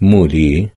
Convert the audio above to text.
Muri